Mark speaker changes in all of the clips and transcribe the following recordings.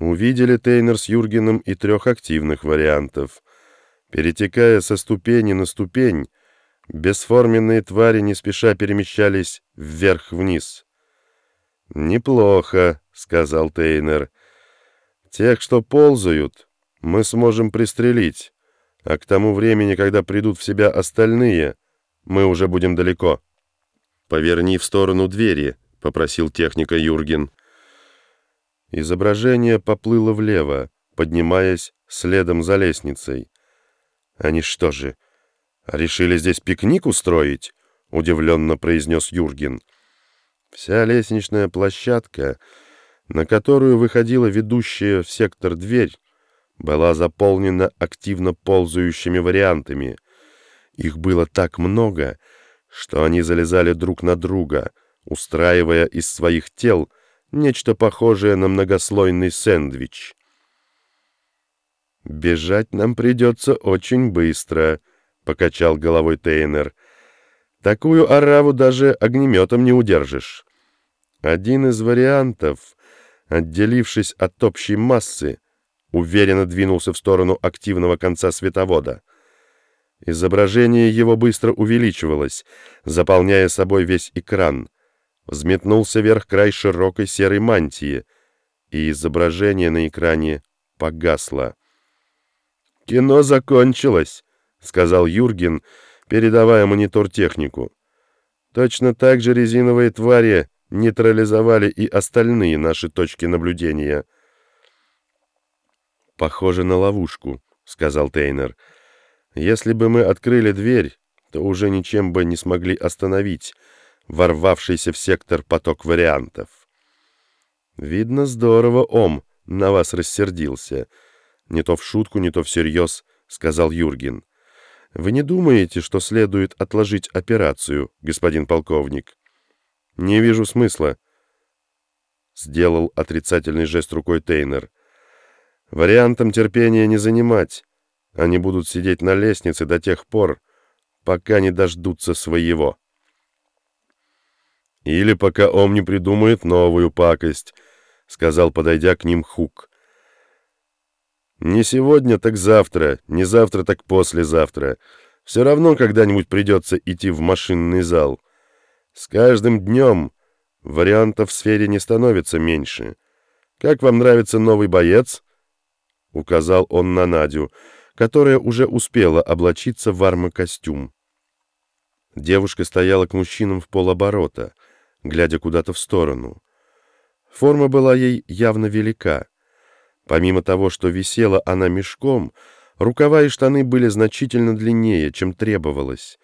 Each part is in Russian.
Speaker 1: Увидели Тейнер с Юргеном и трех активных вариантов. Перетекая со ступени на ступень, бесформенные твари не спеша перемещались вверх-вниз. «Неплохо», — сказал Тейнер. «Тех, что ползают, мы сможем пристрелить, а к тому времени, когда придут в себя остальные, мы уже будем далеко». «Поверни в сторону двери», — попросил техника Юрген. Изображение поплыло влево, поднимаясь следом за лестницей. «Они что же, решили здесь пикник устроить?» — удивленно произнес Юрген. Вся лестничная площадка, на которую выходила ведущая в сектор дверь, была заполнена активно ползающими вариантами. Их было так много, что они залезали друг на друга, устраивая из своих тел нечто похожее на многослойный сэндвич. «Бежать нам придется очень быстро», — покачал головой Тейнер. «Такую ораву даже огнеметом не удержишь». Один из вариантов, отделившись от общей массы, уверенно двинулся в сторону активного конца световода. Изображение его быстро увеличивалось, заполняя собой весь экран — взметнулся вверх край широкой серой мантии, и изображение на экране погасло. «Кино закончилось», — сказал Юрген, передавая монитор технику. «Точно так же резиновые твари нейтрализовали и остальные наши точки наблюдения». «Похоже на ловушку», — сказал Тейнер. «Если бы мы открыли дверь, то уже ничем бы не смогли остановить» ворвавшийся в сектор поток вариантов. «Видно, здорово Ом на вас рассердился. Не то в шутку, не то всерьез», — сказал Юрген. «Вы не думаете, что следует отложить операцию, господин полковник?» «Не вижу смысла», — сделал отрицательный жест рукой Тейнер. «Вариантом терпения не занимать. Они будут сидеть на лестнице до тех пор, пока не дождутся своего». «Или пока Ом не придумает новую пакость», — сказал, подойдя к ним Хук. «Не сегодня, так завтра, не завтра, так послезавтра. Все равно когда-нибудь придется идти в машинный зал. С каждым днем вариантов в сфере не становится меньше. Как вам нравится новый боец?» — указал он на Надю, которая уже успела облачиться в армокостюм. Девушка стояла к мужчинам в полоборота — глядя куда-то в сторону. Форма была ей явно велика. Помимо того, что висела она мешком, рукава и штаны были значительно длиннее, чем требовалось.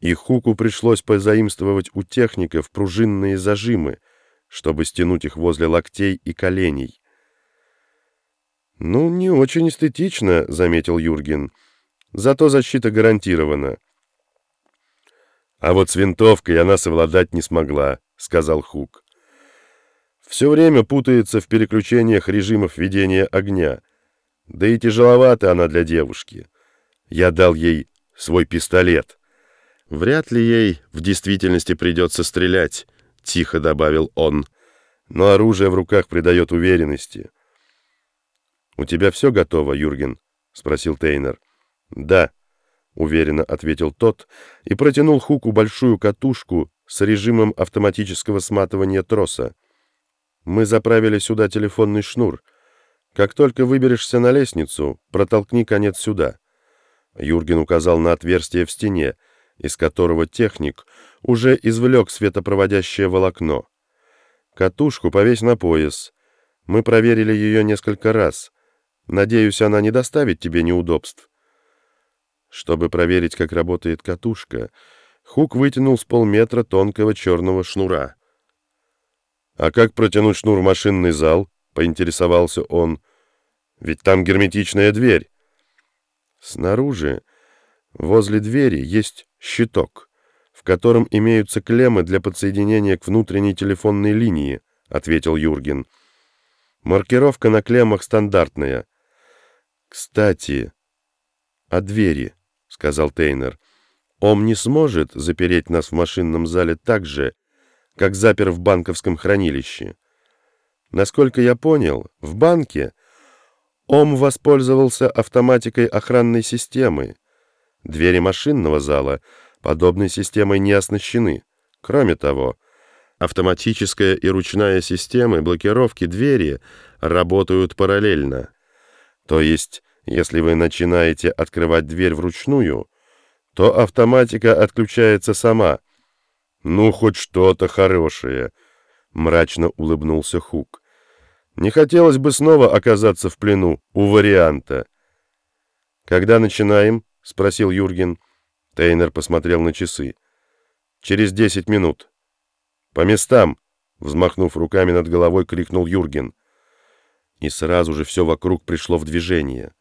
Speaker 1: И Хуку пришлось позаимствовать у техников пружинные зажимы, чтобы стянуть их возле локтей и коленей. «Ну, не очень эстетично», — заметил Юрген. «Зато защита гарантирована». А вот с винтовкой она совладать не смогла, сказал Хук. Все время путается в переключениях режимов ведения огня. Да и тяжеловата она для девушки. Я дал ей свой пистолет. Вряд ли ей в действительности придется стрелять, тихо добавил он. Но оружие в руках придает уверенности. «У тебя все готово, Юрген?» — спросил Тейнер. «Да», уверенно ответил тот и протянул Хуку большую катушку с режимом автоматического сматывания троса. Мы заправили сюда телефонный шнур. Как только выберешься на лестницу, протолкни конец сюда. Юрген указал на отверстие в стене, из которого техник уже извлек светопроводящее волокно. Катушку повесь на пояс. Мы проверили ее несколько раз. Надеюсь, она не доставит тебе неудобств. Чтобы проверить, как работает катушка, Хук вытянул с полметра тонкого черного шнура. «А как протянуть шнур в машинный зал?» — поинтересовался он. «Ведь там герметичная дверь». Снаружи, возле двери, есть щиток, в котором имеются клеммы для подсоединения к внутренней телефонной линии, — ответил Юрген. Маркировка на клеммах стандартная. Кстати, о двери. — сказал Тейнер. «Ом не сможет запереть нас в машинном зале так же, как запер в банковском хранилище. Насколько я понял, в банке Ом воспользовался автоматикой охранной системы. Двери машинного зала подобной системой не оснащены. Кроме того, автоматическая и ручная системы блокировки двери работают параллельно. То есть, если вы начинаете открывать дверь вручную, то автоматика отключается сама. Ну, хоть что-то хорошее, мрачно улыбнулся Хук. Не хотелось бы снова оказаться в плену у варианта. «Когда начинаем?» — спросил Юрген. Тейнер посмотрел на часы. «Через десять минут». «По местам!» — взмахнув руками над головой, крикнул Юрген. И сразу же все вокруг пришло в движение.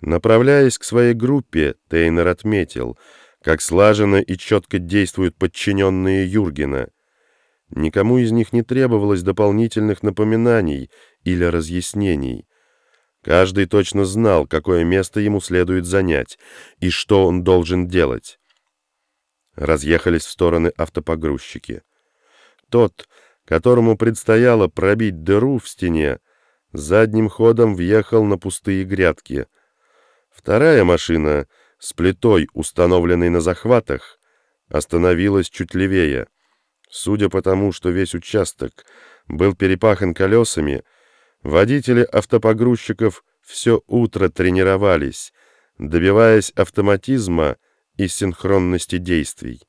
Speaker 1: Направляясь к своей группе, Тейнер отметил, как слаженно и четко действуют подчиненные Юргена — Никому из них не требовалось дополнительных напоминаний или разъяснений. Каждый точно знал, какое место ему следует занять и что он должен делать. Разъехались в стороны автопогрузчики. Тот, которому предстояло пробить дыру в стене, задним ходом въехал на пустые грядки. Вторая машина с плитой, установленной на захватах, остановилась чуть левее. Судя по тому, что весь участок был перепахан колесами, водители автопогрузчиков все утро тренировались, добиваясь автоматизма и синхронности действий.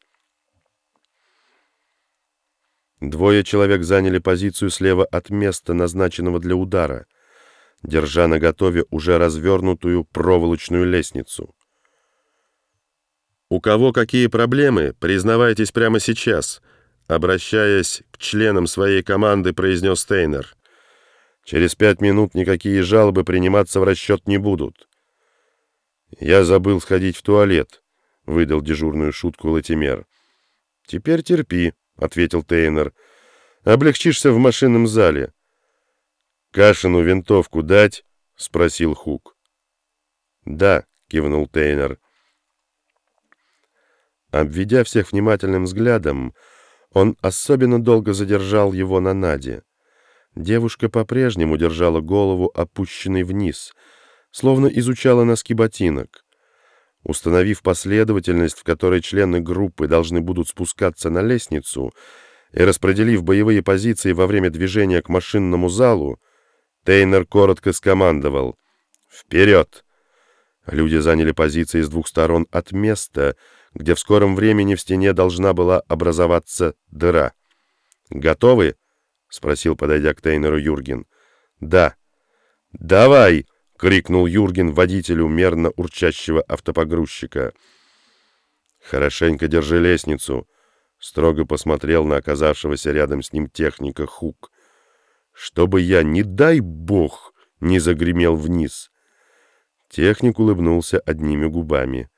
Speaker 1: Двое человек заняли позицию слева от места, назначенного для удара, держа наготове уже развернутую проволочную лестницу. «У кого какие проблемы, признавайтесь прямо сейчас», Обращаясь к членам своей команды, произнес Стейнер. «Через пять минут никакие жалобы приниматься в расчет не будут». «Я забыл сходить в туалет», — выдал дежурную шутку Латимер. «Теперь терпи», — ответил Тейнер. «Облегчишься в машинном зале». «Кашину винтовку дать?» — спросил Хук. «Да», — кивнул Тейнер. Обведя всех внимательным взглядом, он особенно долго задержал его на Наде. Девушка по-прежнему держала голову опущенной вниз, словно изучала носки ботинок. Установив последовательность, в которой члены группы должны будут спускаться на лестницу, и распределив боевые позиции во время движения к машинному залу, Тейнер коротко скомандовал «Вперед!». Люди заняли позиции с двух сторон от места, где в скором времени в стене должна была образоваться дыра. «Готовы?» — спросил, подойдя к Тейнеру Юрген. «Да». «Давай!» — крикнул Юрген водителю мерно урчащего автопогрузчика. «Хорошенько держи лестницу», — строго посмотрел на оказавшегося рядом с ним техника Хук. «Чтобы я, не дай бог, не загремел вниз». Техник улыбнулся одними губами.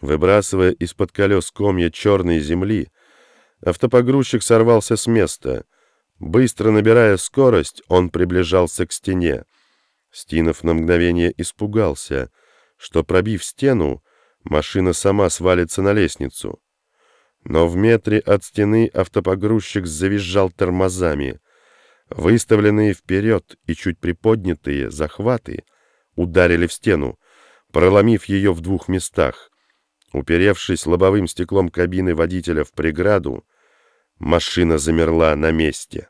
Speaker 1: Выбрасывая из-под колес комья черной земли, автопогрузчик сорвался с места. Быстро набирая скорость, он приближался к стене. Стинов на мгновение испугался, что, пробив стену, машина сама свалится на лестницу. Но в метре от стены автопогрузчик завизжал тормозами. Выставленные вперед и чуть приподнятые захваты ударили в стену, проломив ее в двух местах. Уперевшись лобовым стеклом кабины водителя в преграду, машина замерла на месте.